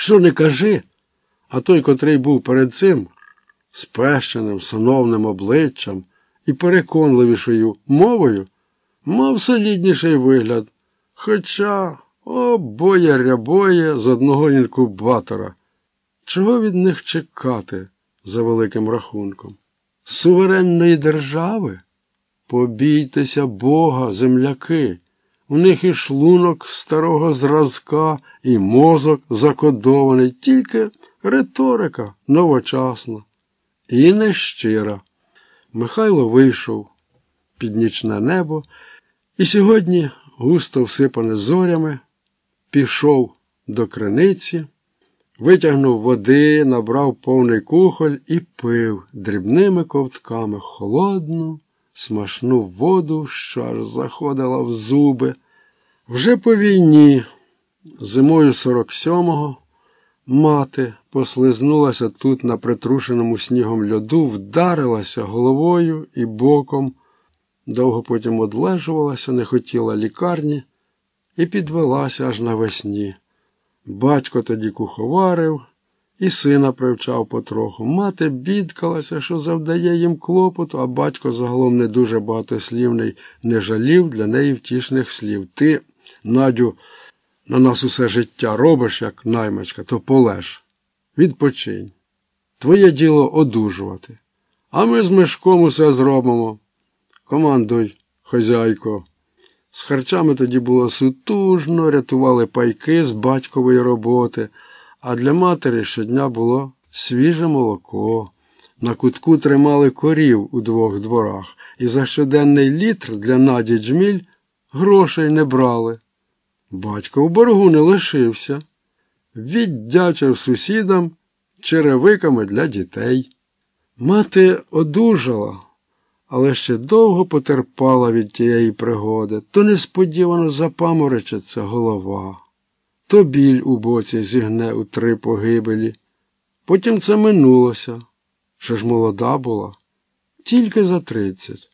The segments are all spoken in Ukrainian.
Що не кажи, а той, котрий був перед цим, спещеним, сановним обличчям і переконливішою мовою, мав солідніший вигляд. Хоча обоє рябоє з одного інкубатора. Чого від них чекати за великим рахунком? Суверенної держави? Побійтеся Бога, земляки. У них і шлунок старого зразка, і мозок закодований, тільки риторика новочасна і нещира. Михайло вийшов під нічне небо і сьогодні, густо всипане зорями, пішов до криниці, витягнув води, набрав повний кухоль і пив дрібними ковтками холодну, смачну воду, що аж заходила в зуби. Вже по війні, зимою 47-го, мати послизнулася тут на притрушеному снігом льоду, вдарилася головою і боком, довго потім одлежувалася, не хотіла лікарні і підвелася аж навесні. Батько тоді куховарив і сина привчав потроху. Мати бідкалася, що завдає їм клопоту, а батько загалом не дуже багатослівний, не жалів для неї втішних слів. Ти, Надю, на нас усе життя робиш, як наймачка, то полеж. Відпочинь. Твоє діло одужувати. А ми з мешком усе зробимо. Командуй, хозяйко. З харчами тоді було сутужно, рятували пайки з батькової роботи, а для матері щодня було свіже молоко. На кутку тримали корів у двох дворах, і за щоденний літр для Наді Джміль грошей не брали. Батько в боргу не лишився, віддячив сусідам черевиками для дітей. Мати одужала але ще довго потерпала від тієї пригоди, то несподівано запаморочиться голова, то біль у боці зігне у три погибелі. Потім це минулося, що ж молода була, тільки за тридцять.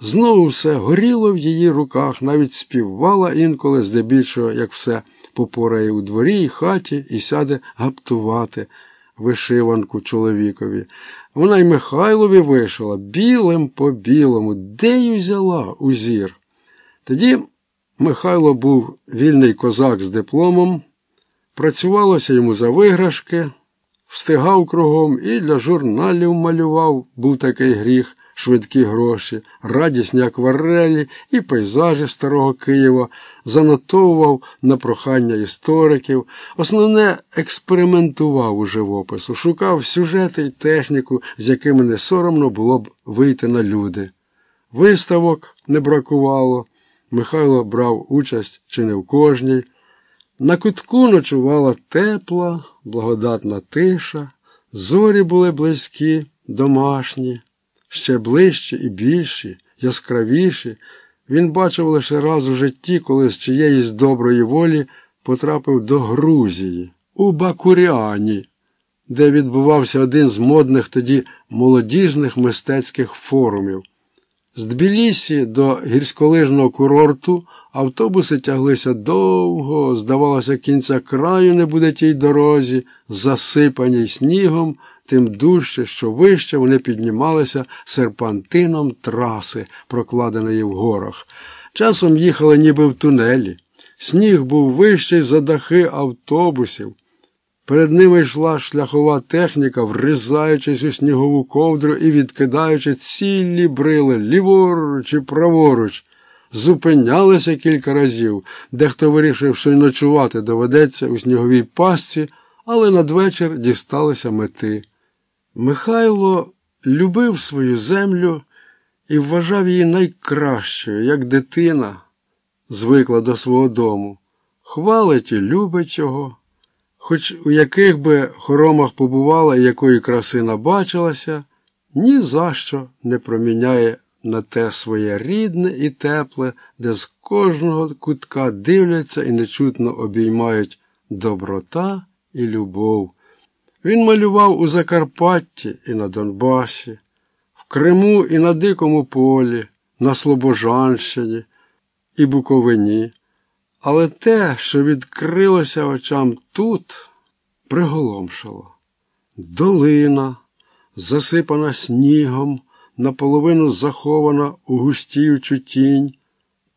Знову все горіло в її руках, навіть співвала інколи, здебільшого, як все попорає у дворі і хаті і сяде гаптувати вишиванку чоловікові. Вона й Михайлові вишила білим по білому, де й взяла узір. Тоді Михайло був вільний козак з дипломом, працювалося йому за виграшки, встигав кругом і для журналів малював, був такий гріх швидкі гроші, радісні акварелі і пейзажі старого Києва, занотовував на прохання істориків, основне експериментував у живопису, шукав сюжети й техніку, з якими не соромно було б вийти на люди. Виставок не бракувало, Михайло брав участь чи не в кожній. На кутку ночувала тепла, благодатна тиша, зорі були близькі, домашні ще ближчі і більші, яскравіші, він бачив лише раз у житті, коли з чиєїсь доброї волі потрапив до Грузії, у Бакуріані, де відбувався один з модних тоді молодіжних мистецьких форумів. З Тбілісі до гірськолижного курорту автобуси тяглися довго, здавалося, кінця краю не буде тій дорозі, засипаній снігом тим дужче, що вище вони піднімалися серпантином траси, прокладеної в горах. Часом їхали ніби в тунелі. Сніг був вищий за дахи автобусів. Перед ними йшла шляхова техніка, вризаючись у снігову ковдру і відкидаючи цілі брили ліворуч і праворуч. Зупинялися кілька разів, дехто вирішив, що й ночувати доведеться у сніговій пастці, але надвечір дісталися мети. Михайло любив свою землю і вважав її найкращою, як дитина звикла до свого дому, хвалить і любить його, хоч у яких би хоромах побувала і якої краси набачилася, ні за що не проміняє на те своє рідне і тепле, де з кожного кутка дивляться і нечутно обіймають доброта і любов. Він малював у Закарпатті і на Донбасі, в Криму і на Дикому полі, на Слобожанщині і Буковині. Але те, що відкрилося очам тут, приголомшало. Долина, засипана снігом, наполовину захована у густіючу тінь,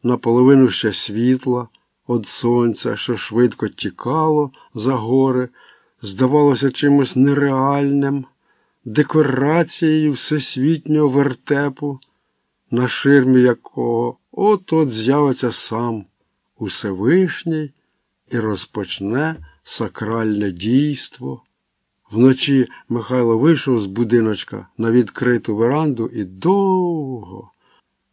наполовину ще світла від сонця, що швидко тікало за гори, здавалося чимось нереальним, декорацією всесвітнього вертепу, на ширмі якого от-от з'явиться сам Усевишній і розпочне сакральне дійство. Вночі Михайло вийшов з будиночка на відкриту веранду і довго,